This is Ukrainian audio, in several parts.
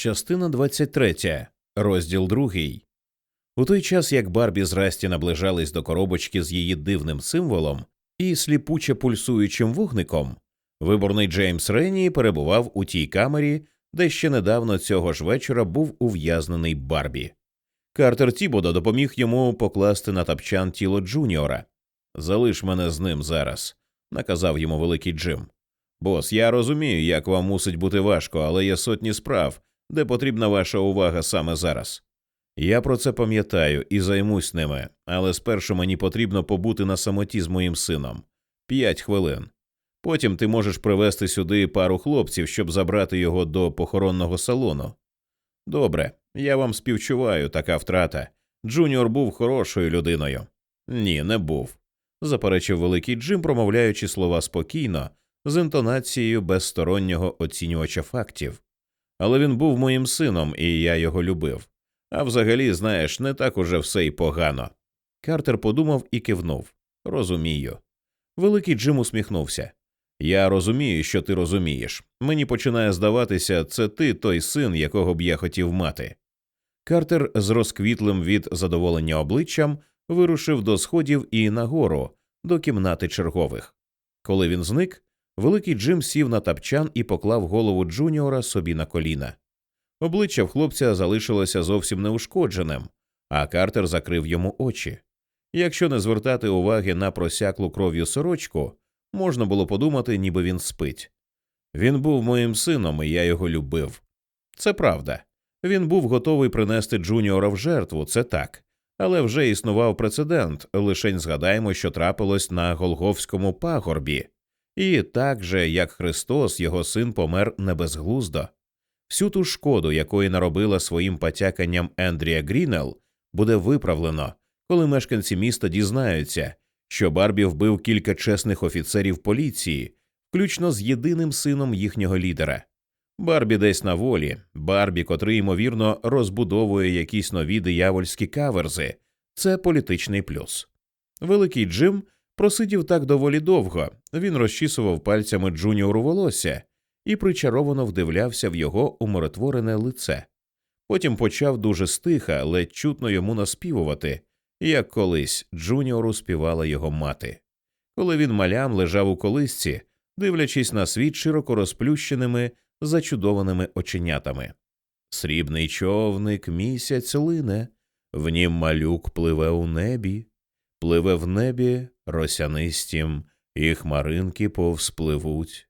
Частина 23. Розділ 2. У той час, як Барбі з Расті наближались до коробочки з її дивним символом і сліпуче пульсуючим вогником, виборний Джеймс Ренні перебував у тій камері, де ще недавно цього ж вечора був ув'язнений Барбі. Картер Тібода допоміг йому покласти на тапчан тіло Джуніора. Залиш мене з ним зараз, наказав йому великий Джим. Бос, я розумію, як вам мусить бути важко, але є сотні справ, де потрібна ваша увага саме зараз. Я про це пам'ятаю і займусь ними, але спершу мені потрібно побути на самоті з моїм сином п'ять хвилин. Потім ти можеш привезти сюди пару хлопців, щоб забрати його до похоронного салону. Добре, я вам співчуваю, така втрата. Джуніор був хорошою людиною. Ні, не був, заперечив великий Джим, промовляючи слова спокійно, з інтонацією безстороннього оцінювача фактів. Але він був моїм сином, і я його любив. А взагалі, знаєш, не так уже все й погано. Картер подумав і кивнув. Розумію. Великий Джим усміхнувся. Я розумію, що ти розумієш. Мені починає здаватися, це ти той син, якого б я хотів мати. Картер з розквітлим від задоволення обличчям вирушив до сходів і нагору, до кімнати чергових. Коли він зник, великий Джим сів на тапчан і поклав голову Джуніора собі на коліна. Обличчя в хлопця залишилося зовсім неушкодженим, а Картер закрив йому очі. Якщо не звертати уваги на просяклу кров'ю сорочку, можна було подумати, ніби він спить. Він був моїм сином, і я його любив. Це правда. Він був готовий принести Джуніора в жертву, це так. Але вже існував прецедент, лишень згадаємо, що трапилось на Голговському пагорбі. І так же, як Христос, його син помер не безглуздо. Всю ту шкоду, якої наробила своїм потяканням Ендрія Ґрінел, буде виправлено, коли мешканці міста дізнаються, що Барбі вбив кілька чесних офіцерів поліції, включно з єдиним сином їхнього лідера. Барбі десь на волі, Барбі, котрий, ймовірно, розбудовує якісь нові диявольські каверзи, це політичний плюс. Великий Джим просидів так доволі довго, він розчісував пальцями Джуніору волосся і причаровано вдивлявся в його умиротворене лице. Потім почав дуже стиха, ледь чутно йому наспівувати, як колись Джуніору співала його мати. Коли він малям лежав у колисці, дивлячись на світ широко розплющеними, зачудованими оченятами. Срібний човник місяць лине, в нім малюк пливе у небі, пливе в небі росянистім, і хмаринки повспливуть.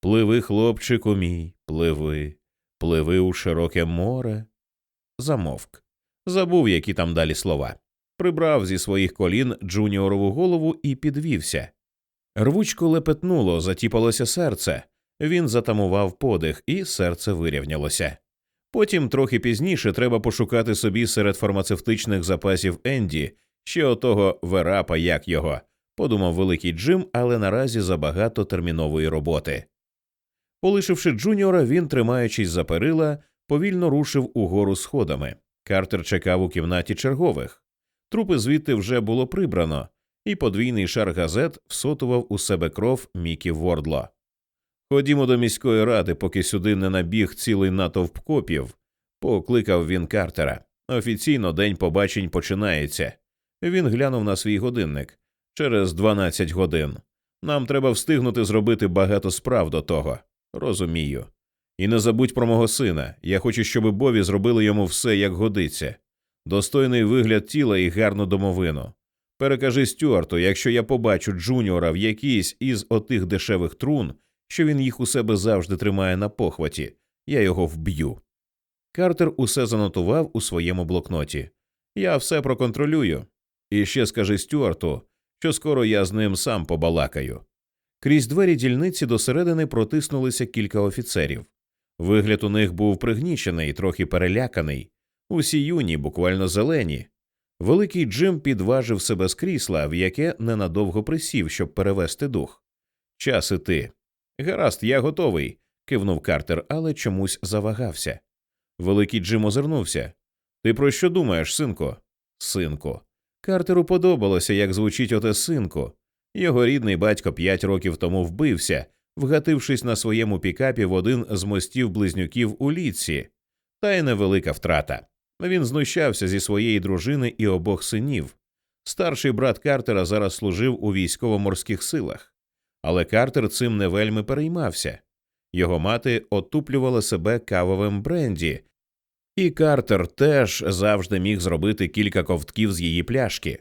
Пливи, хлопчику мій, пливи, пливи у широке море. Замовк. Забув, які там далі слова. Прибрав зі своїх колін Джуніорову голову і підвівся. Рвучко лепетнуло, затіпалося серце. Він затамував подих, і серце вирівнялося. Потім, трохи пізніше, треба пошукати собі серед фармацевтичних запасів Енді ще отого верапа, як його, подумав великий Джим, але наразі забагато термінової роботи. Полишивши Джуніора, він, тримаючись за перила, повільно рушив угору сходами. Картер чекав у кімнаті чергових. Трупи звідти вже було прибрано, і подвійний шар газет всотував у себе кров Мікі Вордло. Ходімо до міської ради, поки сюди не набіг цілий натовп копів, покликав він Картера. Офіційно день побачень починається. Він глянув на свій годинник через 12 годин. Нам треба встигнути зробити багато справ до того. Розумію. І не забудь про мого сина. Я хочу, щоб Бові зробили йому все, як годиться. Достойний вигляд тіла і гарну домовину. Перекажи Стюарту, якщо я побачу Джуніора в якійсь із отих дешевих трун, що він їх у себе завжди тримає на похваті, я його вб'ю. Картер усе занотував у своєму блокноті. Я все проконтролюю. І ще скажи Стюарту, що скоро я з ним сам побалакаю. Крізь двері дільниці досередини протиснулися кілька офіцерів. Вигляд у них був пригнічений, трохи переляканий, усі юні, буквально зелені. Великий Джим підважив себе з крісла, в яке ненадовго присів, щоб перевести дух. Час іти. Гаразд, я готовий, кивнув Картер, але чомусь завагався. Великий Джим озирнувся. Ти про що думаєш, синко? Синко. Картеру подобалося, як звучить оте синко. Його рідний батько п'ять років тому вбився, вгатившись на своєму пікапі в один з мостів близнюків у ліці. та й невелика втрата. Він знущався зі своєї дружини і обох синів. Старший брат Картера зараз служив у військово-морських силах, але Картер цим не вельми переймався. Його мати отуплювала себе кавовим бренді, і Картер теж завжди міг зробити кілька ковтків з її пляшки.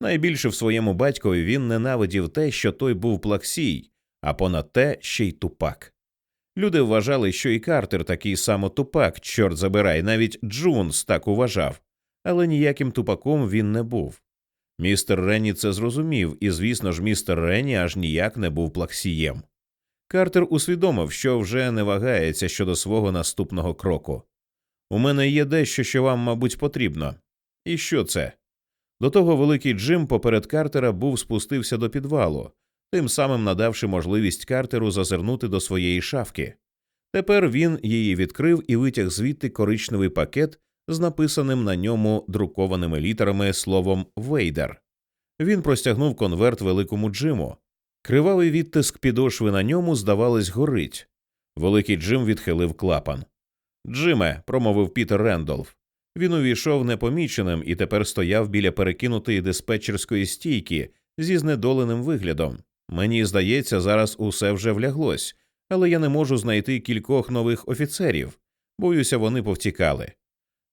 Найбільше в своєму батькові він ненавидів те, що той був плаксій, а понад те ще й тупак. Люди вважали, що і Картер такий само тупак, чорт забирай, навіть Джунс так уважав, але ніяким тупаком він не був. Містер Ренні це зрозумів, і, звісно ж, містер Ренні аж ніяк не був плаксієм. Картер усвідомив, що вже не вагається щодо свого наступного кроку. У мене є дещо, що вам, мабуть, потрібно. І що це? До того великий Джим поперед Картера був спустився до підвалу, тим самим надавши можливість Картеру зазирнути до своєї шафки. Тепер він її відкрив і витяг звідти коричневий пакет з написаним на ньому друкованими літерами словом Вейдер. Він простягнув конверт великому Джиму. Кривавий відтиск підошви на ньому, здавалось, горить. Великий Джим відхилив клапан. Джиме, промовив Пітер Рендолф. Він увійшов непоміченим і тепер стояв біля перекинутої диспетчерської стійки зі знедоленим виглядом. Мені здається, зараз усе вже вляглось, але я не можу знайти кількох нових офіцерів. Боюся, вони повтікали.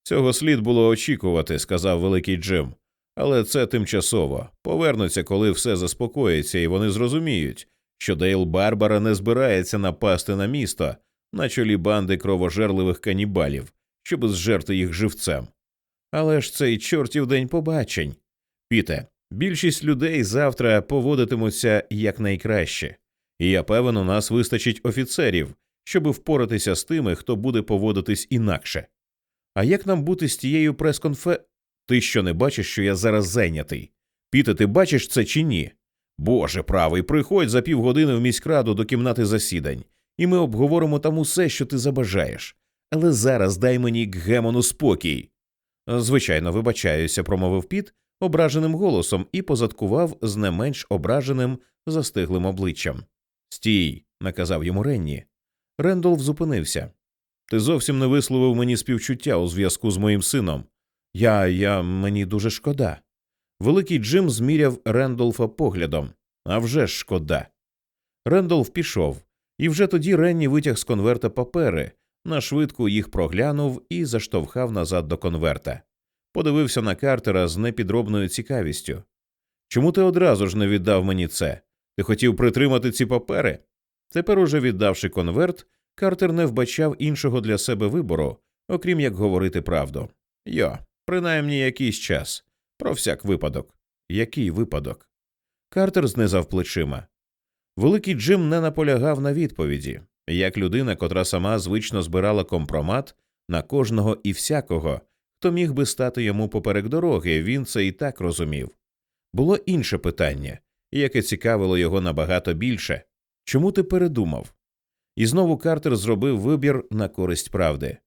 Цього слід було очікувати, сказав великий Джим. Але це тимчасово. Повернуться, коли все заспокоїться, і вони зрозуміють, що Дейл Барбара не збирається напасти на місто на чолі банди кровожерливих канібалів, щоб зжерти їх живцем. Але ж цей чортів день побачень. Піте, більшість людей завтра поводитимуться якнайкраще, і я певен, у нас вистачить офіцерів, щоби впоратися з тими, хто буде поводитись інакше. А як нам бути з тією прес-конфе... Ти що не бачиш, що я зараз зайнятий? Піте, ти бачиш це чи ні? Боже правий, приходь за півгодини в міськраду до кімнати засідань, і ми обговоримо там усе, що ти забажаєш. Але зараз дай мені гемону спокій. Звичайно, вибачаюся, промовив піт ображеним голосом і позадкував з не менш ображеним застиглим обличчям. Стій, наказав йому Ренні. Рендолф зупинився. Ти зовсім не висловив мені співчуття у зв'язку з моїм сином. Я, я, мені дуже шкода. Великий Джим зміряв Рендолфа поглядом. «А вже шкода. Рендолф пішов, і вже тоді Ренні витяг з конверта папери, нашвидку їх проглянув і заштовхав назад до конверта. Подивився на Картера з непідробною цікавістю. Чому ти одразу ж не віддав мені це? Ти хотів притримати ці папери? Тепер, уже віддавши конверт, Картер не вбачав іншого для себе вибору, окрім як говорити правду. Йо, принаймні якийсь час. Про всяк випадок. Який випадок? Картер знизав плечима. Великий Джим не наполягав на відповіді, як людина, котра сама звично збирала компромат на кожного і всякого, хто міг би стати йому поперек дороги, він це і так розумів. Було інше питання, яке цікавило його набагато більше чому ти передумав? І знову Картер зробив вибір на користь правди.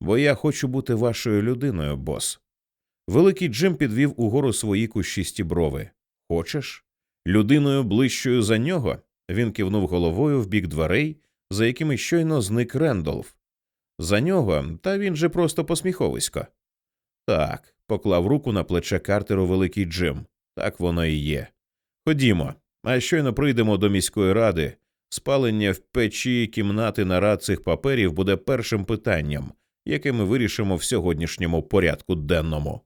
Бо я хочу бути вашою людиною, бос. Великий Джим підвів угору свої кущісті брови. Хочеш? Людиною ближчою за нього? Він кивнув головою в бік дверей, за якими щойно зник Рендолф. За нього, та він же просто посміховисько. Так, поклав руку на плече Картеру Великий Джим. Так воно і є. Ходімо, а щойно прийдемо до міської ради. Спалення в печі кімнати нарад цих паперів буде першим питанням, яке ми вирішимо в сьогоднішньому порядку денному.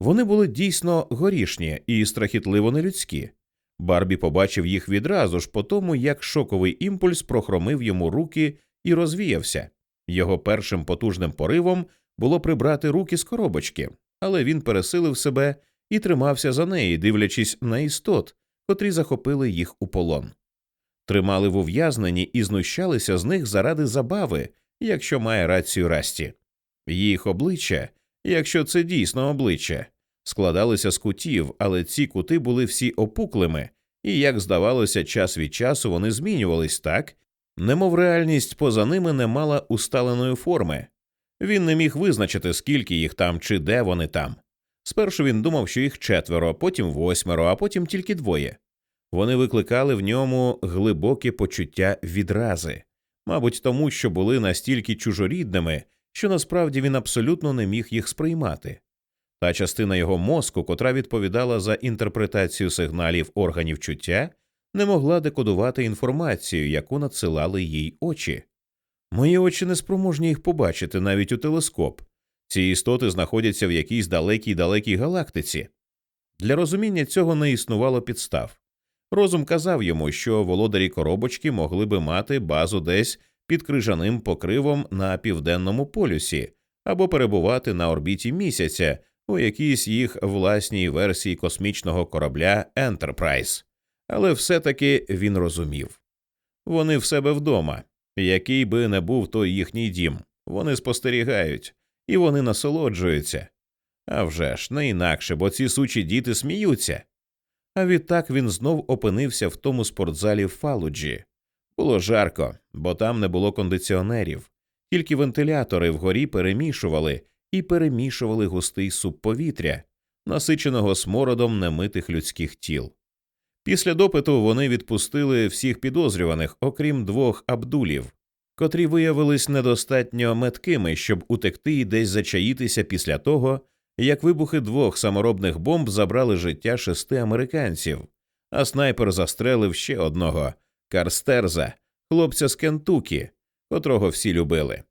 Вони були дійсно горішні і страхітливо нелюдські. Барбі побачив їх відразу ж по тому, як шоковий імпульс прохромив йому руки і розвіявся. Його першим потужним поривом було прибрати руки з коробочки, але він пересилив себе і тримався за неї, дивлячись на істот, котрі захопили їх у полон. Тримали в ув'язненні і знущалися з них заради забави, якщо має рацію Расті. Їх обличчя, якщо це дійсно обличчя, складалися з кутів, але ці кути були всі опуклими, і, як здавалося, час від часу вони змінювались так, немов реальність поза ними не мала усталеної форми. Він не міг визначити, скільки їх там чи де вони там. Спершу він думав, що їх четверо, потім восьмеро, а потім тільки двоє. Вони викликали в ньому глибоке почуття відрази, мабуть, тому що були настільки чужорідними, що насправді він абсолютно не міг їх сприймати. Та частина його мозку, котра відповідала за інтерпретацію сигналів органів чуття, не могла декодувати інформацію, яку надсилали їй очі. Мої очі не спроможні їх побачити навіть у телескоп. Ці істоти знаходяться в якійсь далекій далекій галактиці. Для розуміння цього не існувало підстав. Розум казав йому, що володарі коробочки могли би мати базу десь під крижаним покривом на південному полюсі або перебувати на орбіті місяця у якійсь їх власній версії космічного корабля Ентерпрайз. Але все таки він розумів вони в себе вдома, який би не був той їхній дім, вони спостерігають і вони насолоджуються. А вже ж не інакше, бо ці сучі діти сміються. А відтак він знов опинився в тому спортзалі в Фалуджі. Було жарко, бо там не було кондиціонерів, тільки вентилятори вгорі перемішували і перемішували густий суп повітря, насиченого смородом немитих людських тіл. Після допиту вони відпустили всіх підозрюваних, окрім двох абдулів, котрі виявились недостатньо меткими, щоб утекти і десь зачаїтися після того, як вибухи двох саморобних бомб забрали життя шести американців, а снайпер застрелив ще одного Карстерза, хлопця з Кентукі, котрого всі любили.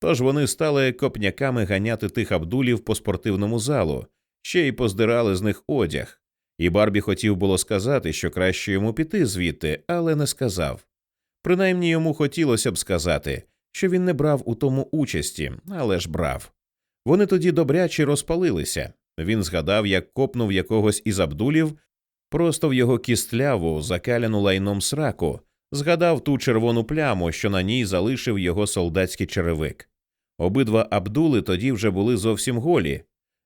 Тож вони стали копняками ганяти тих абдулів по спортивному залу, ще й поздирали з них одяг. І Барбі хотів було сказати, що краще йому піти звідти, але не сказав. Принаймні йому хотілося б сказати, що він не брав у тому участі, але ж брав. Вони тоді добряче розпалилися. Він згадав, як копнув якогось із абдулів просто в його кістляву, закаляну лайном сраку, згадав ту червону пляму, що на ній залишив його солдатський черевик. Обидва Абдули тоді вже були зовсім голі.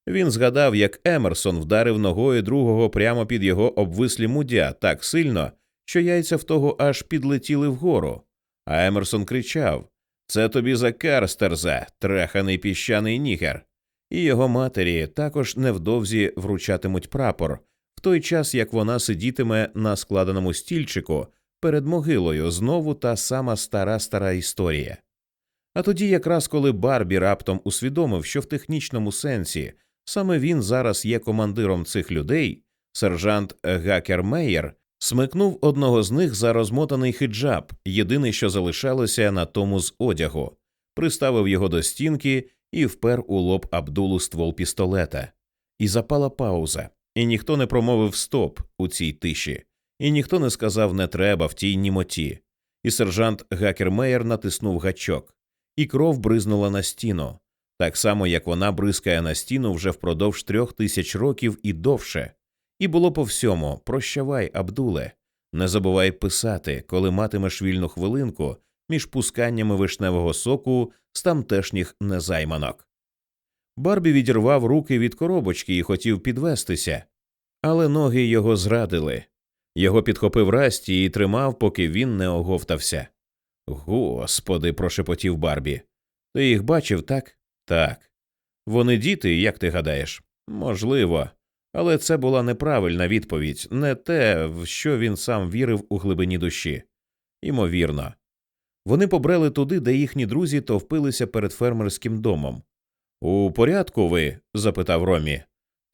Він згадав, як Емерсон вдарив ногою другого прямо під його обвислі мудя так сильно, що яйця в того аж підлетіли вгору. А Емерсон кричав Це тобі за Карстерза, траханий піщаний нігер. І його матері також невдовзі вручатимуть прапор, той час як вона сидітиме на складеному стільчику перед могилою знову та сама стара стара історія. А тоді, якраз коли Барбі раптом усвідомив, що в технічному сенсі саме він зараз є командиром цих людей, сержант Гакер Мейєр смикнув одного з них за розмотаний хиджаб, єдине, що залишалося на тому з одягу, приставив його до стінки і впер у лоб Абдулу ствол пістолета. І запала пауза, і ніхто не промовив стоп у цій тиші і ніхто не сказав не треба в тій німоті. І сержант Гакермеєр натиснув гачок, і кров бризнула на стіну, так само як вона бризкає на стіну вже впродовж трьох тисяч років і довше. І було по всьому прощавай, Абдуле, не забувай писати, коли матимеш вільну хвилинку між пусканнями вишневого соку з тамтешніх незайманок. Барбі відірвав руки від коробочки і хотів підвестися, але ноги його зрадили. Його підхопив Расті і тримав, поки він не оговтався. Господи, прошепотів Барбі. Ти їх бачив, так? Так. Вони діти, як ти гадаєш? Можливо. Але це була неправильна відповідь, не те, в що він сам вірив у глибині душі. Імовірно. Вони побрели туди, де їхні друзі товпилися перед фермерським домом. У порядку ви? запитав Ромі.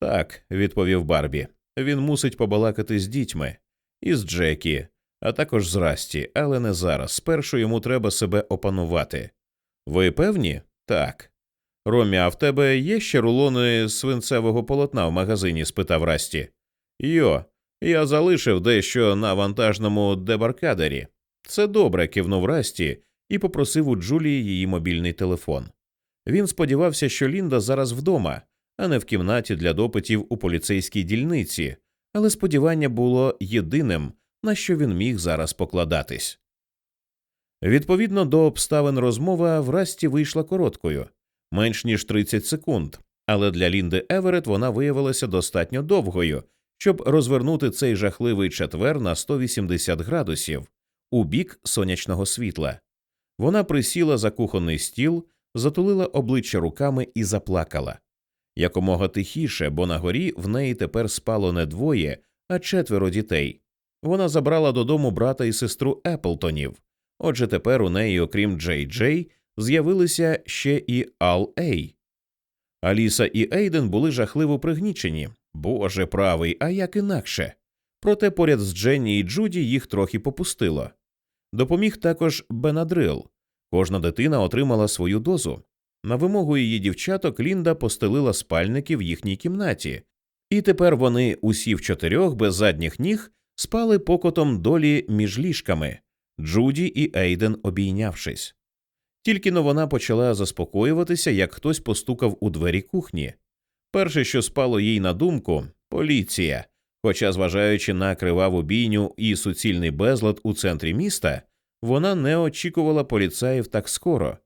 Так, відповів Барбі. Він мусить побалакати з дітьми із Джекі, а також з Расті, але не зараз. Спершу йому треба себе опанувати. Ви певні? Так. Ромі, а в тебе є ще рулони свинцевого полотна в магазині? спитав Расті. Йо, я залишив дещо на вантажному дебаркадері. Це добре, кивнув Расті і попросив у Джулії її мобільний телефон. Він сподівався, що Лінда зараз вдома, а не в кімнаті для допитів у поліцейській дільниці, але сподівання було єдиним, на що він міг зараз покладатись. Відповідно до обставин розмова в вийшла короткою менш ніж 30 секунд, але для Лінди Еверет вона виявилася достатньо довгою, щоб розвернути цей жахливий четвер на 180 градусів у бік сонячного світла. Вона присіла за кухонний стіл, затулила обличчя руками і заплакала якомога тихіше, бо на горі в неї тепер спало не двоє, а четверо дітей. Вона забрала додому брата і сестру Еплтонів. Отже, тепер у неї, окрім Джей Джей, з'явилися ще і Ал Ей. Аліса і Ейден були жахливо пригнічені. Боже правий, а як інакше. Проте поряд з Дженні і Джуді їх трохи попустило. Допоміг також Бенадрил. Кожна дитина отримала свою дозу. На вимогу її дівчаток Лінда постелила спальники в їхній кімнаті, і тепер вони усі в чотирьох без задніх ніг спали покотом долі між ліжками, Джуді і Ейден обійнявшись. Тільки но вона почала заспокоюватися, як хтось постукав у двері кухні. Перше, що спало їй на думку поліція. Хоча, зважаючи на криваву бійню і суцільний безлад у центрі міста, вона не очікувала поліцаїв так скоро,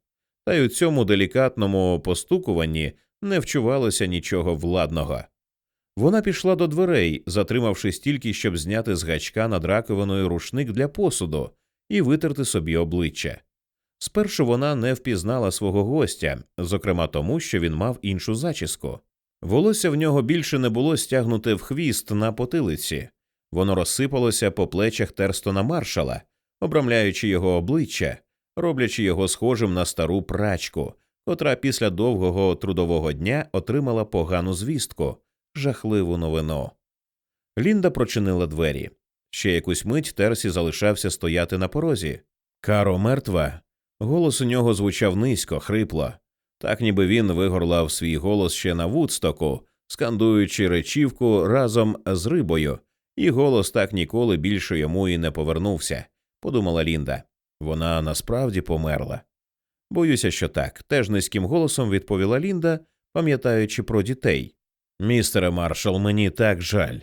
та й у цьому делікатному постукуванні не вчувалося нічого владного. Вона пішла до дверей, затримавшись тільки, щоб зняти з гачка над раковиною рушник для посуду і витерти собі обличчя. Спершу вона не впізнала свого гостя, зокрема тому, що він мав іншу зачіску. Волосся в нього більше не було стягнуте в хвіст на потилиці, воно розсипалося по плечах Терстона маршала, обрамляючи його обличчя, роблячи його схожим на стару прачку, котра після довгого трудового дня отримала погану звістку, жахливу новину. Лінда прочинила двері. Ще якусь мить Терсі залишався стояти на порозі. Каро мертва. Голос у нього звучав низько, хрипло, так ніби він вигорлав свій голос ще на вудстоку, скандуючи речівку разом з рибою, і голос так ніколи більше йому і не повернувся, подумала Лінда. Вона насправді померла. Боюся, що так, теж низьким голосом відповіла Лінда, пам'ятаючи про дітей. Містере маршал, мені так жаль.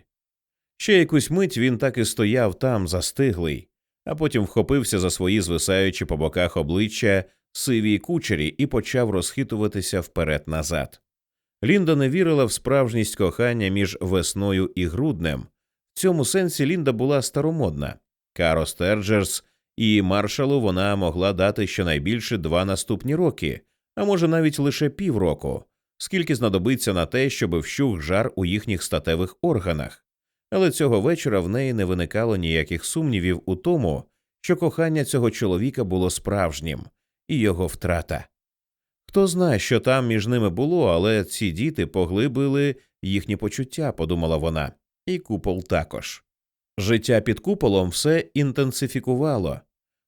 Ще якусь мить він так і стояв там, застиглий, а потім вхопився за свої звисаючі по боках обличчя сивій кучері і почав розхитуватися вперед назад. Лінда не вірила в справжність кохання між весною і груднем. В цьому сенсі Лінда була старомодна. Каро Стерджерс і маршалу вона могла дати щонайбільше два наступні роки, а може навіть лише півроку, скільки знадобиться на те, щоб вщух жар у їхніх статевих органах. Але цього вечора в неї не виникало ніяких сумнівів у тому, що кохання цього чоловіка було справжнім, і його втрата. Хто знає, що там між ними було, але ці діти поглибили їхні почуття, подумала вона, і купол також. Життя під куполом все інтенсифікувало.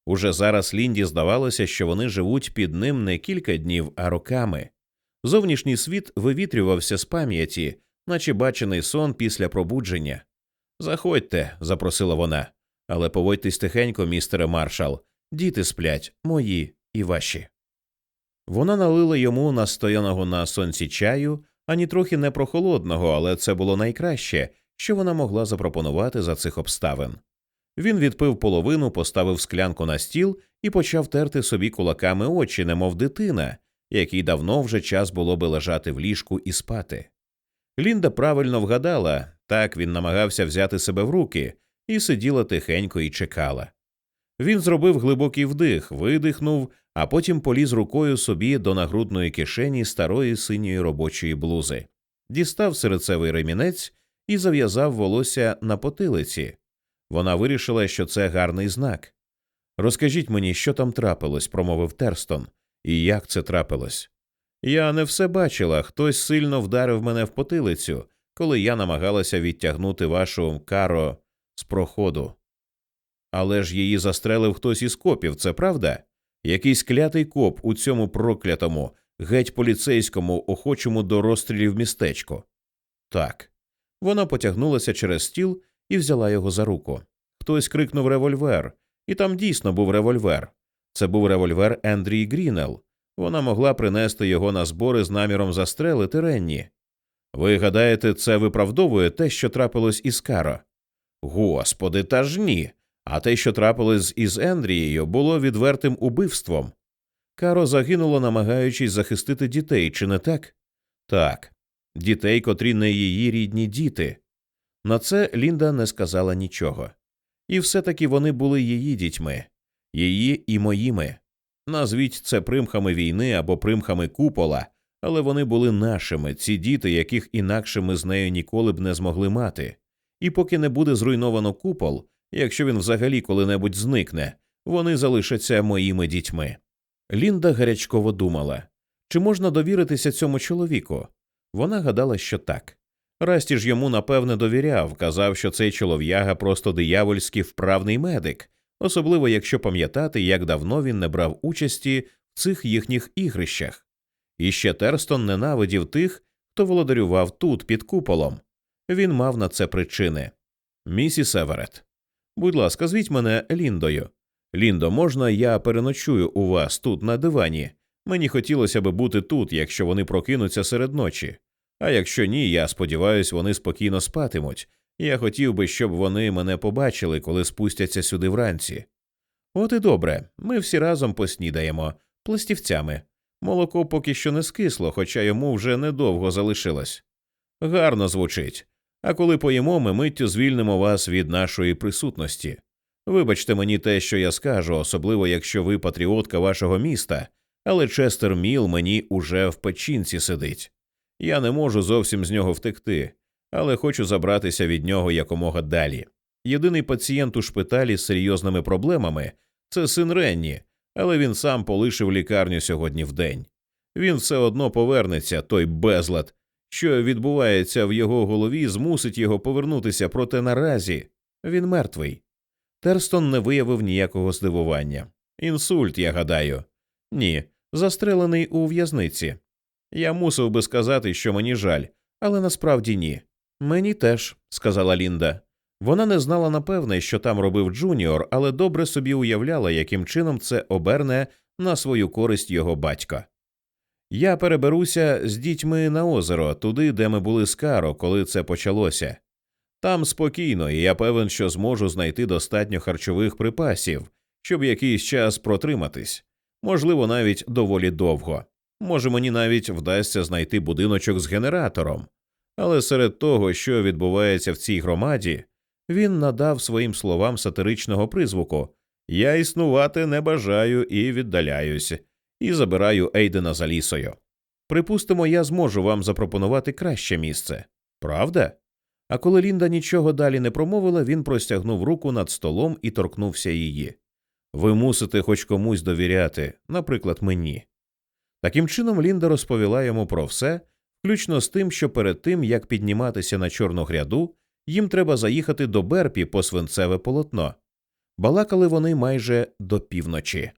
Уже зараз Лінді здавалося, що вони живуть під ним не кілька днів, а роками. Зовнішній світ вивітрювався з пам'яті, наче бачений сон після пробудження. Заходьте, запросила вона, але поводьтесь тихенько, містере маршал. Діти сплять, мої і ваші. Вона налила йому настояного на сонці чаю, ані трохи не прохолодного, але це було найкраще, що вона могла запропонувати за цих обставин. Він відпив половину, поставив склянку на стіл і почав терти собі кулаками очі, немов дитина, якій давно вже час було би лежати в ліжку і спати. Лінда правильно вгадала так він намагався взяти себе в руки і сиділа тихенько і чекала. Він зробив глибокий вдих, видихнув, а потім поліз рукою собі до нагрудної кишені старої синьої робочої блузи, дістав серцевий ремінець і зав'язав волосся на потилиці. Вона вирішила, що це гарний знак. Розкажіть мені, що там трапилось, промовив Терстон, і як це трапилось. Я не все бачила, хтось сильно вдарив мене в потилицю, коли я намагалася відтягнути вашу каро з проходу. Але ж її застрелив хтось із копів, це правда? Якийсь клятий коп у цьому проклятому, геть поліцейському, охочому до розстрілів містечку. Так. Вона потягнулася через стіл і взяла його за руку. Хтось крикнув револьвер, і там дійсно був револьвер. Це був револьвер Ендрії Ґрінел. Вона могла принести його на збори з наміром застрелити Ренні. Ви гадаєте, це виправдовує те, що трапилось із Каро? Господи, та ж ні. А те, що трапилось із Ендрією, було відвертим убивством. Каро загинуло, намагаючись захистити дітей, чи не так? Так, дітей, котрі не її рідні діти. На це Лінда не сказала нічого. І все таки вони були її дітьми, її і моїми. Назвіть це примхами війни або примхами купола, але вони були нашими, ці діти, яких інакше ми з нею ніколи б не змогли мати. І поки не буде зруйновано купол, якщо він взагалі коли-небудь зникне, вони залишаться моїми дітьми. Лінда гарячково думала, чи можна довіритися цьому чоловіку. Вона гадала, що так. Расті ж йому напевне довіряв, казав, що цей чолов'яга просто диявольський вправний медик, особливо якщо пам'ятати, як давно він не брав участі в цих їхніх ігрищах. І ще Терстон ненавидів тих, хто володарював тут під куполом. Він мав на це причини. Місіс Еверет, будь ласка, звіть мене Ліндою. Ліндо, можна я переночую у вас тут на дивані? Мені хотілося би бути тут, якщо вони прокинуться серед ночі. А якщо ні, я сподіваюся, вони спокійно спатимуть. Я хотів би, щоб вони мене побачили, коли спустяться сюди вранці. От і добре, ми всі разом поснідаємо пластівцями. Молоко поки що не скисло, хоча йому вже недовго залишилось. Гарно звучить. А коли поїмо, ми миттю звільнимо вас від нашої присутності. Вибачте мені те, що я скажу, особливо якщо ви патріотка вашого міста, але Честер Міл мені уже в печінці сидить. Я не можу зовсім з нього втекти, але хочу забратися від нього якомога далі. Єдиний пацієнт у шпиталі з серйозними проблемами це син Ренні, але він сам полишив лікарню сьогодні в день. Він все одно повернеться, той безлад, що відбувається в його голові, змусить його повернутися, проте наразі він мертвий. Терстон не виявив ніякого здивування. Інсульт, я гадаю. Ні, застрелений у в'язниці. Я мусив би сказати, що мені жаль, але насправді ні. Мені теж, сказала Лінда. Вона не знала напевне, що там робив Джуніор, але добре собі уявляла, яким чином це оберне на свою користь його батька. Я переберуся з дітьми на озеро, туди, де ми були з Каро, коли це почалося. Там спокійно, і я певен, що зможу знайти достатньо харчових припасів, щоб якийсь час протриматись, можливо, навіть доволі довго. Може, мені навіть вдасться знайти будиночок з генератором. Але серед того, що відбувається в цій громаді, він надав своїм словам сатиричного призвуку Я існувати не бажаю і віддаляюсь, і забираю Ейдена за лісою. Припустимо, я зможу вам запропонувати краще місце. Правда? А коли Лінда нічого далі не промовила, він простягнув руку над столом і торкнувся її. Ви мусите хоч комусь довіряти, наприклад, мені. Таким чином Лінда розповіла йому про все, включно з тим, що перед тим як підніматися на чорну гряду, їм треба заїхати до Берпі по свинцеве полотно. Балакали вони майже до півночі.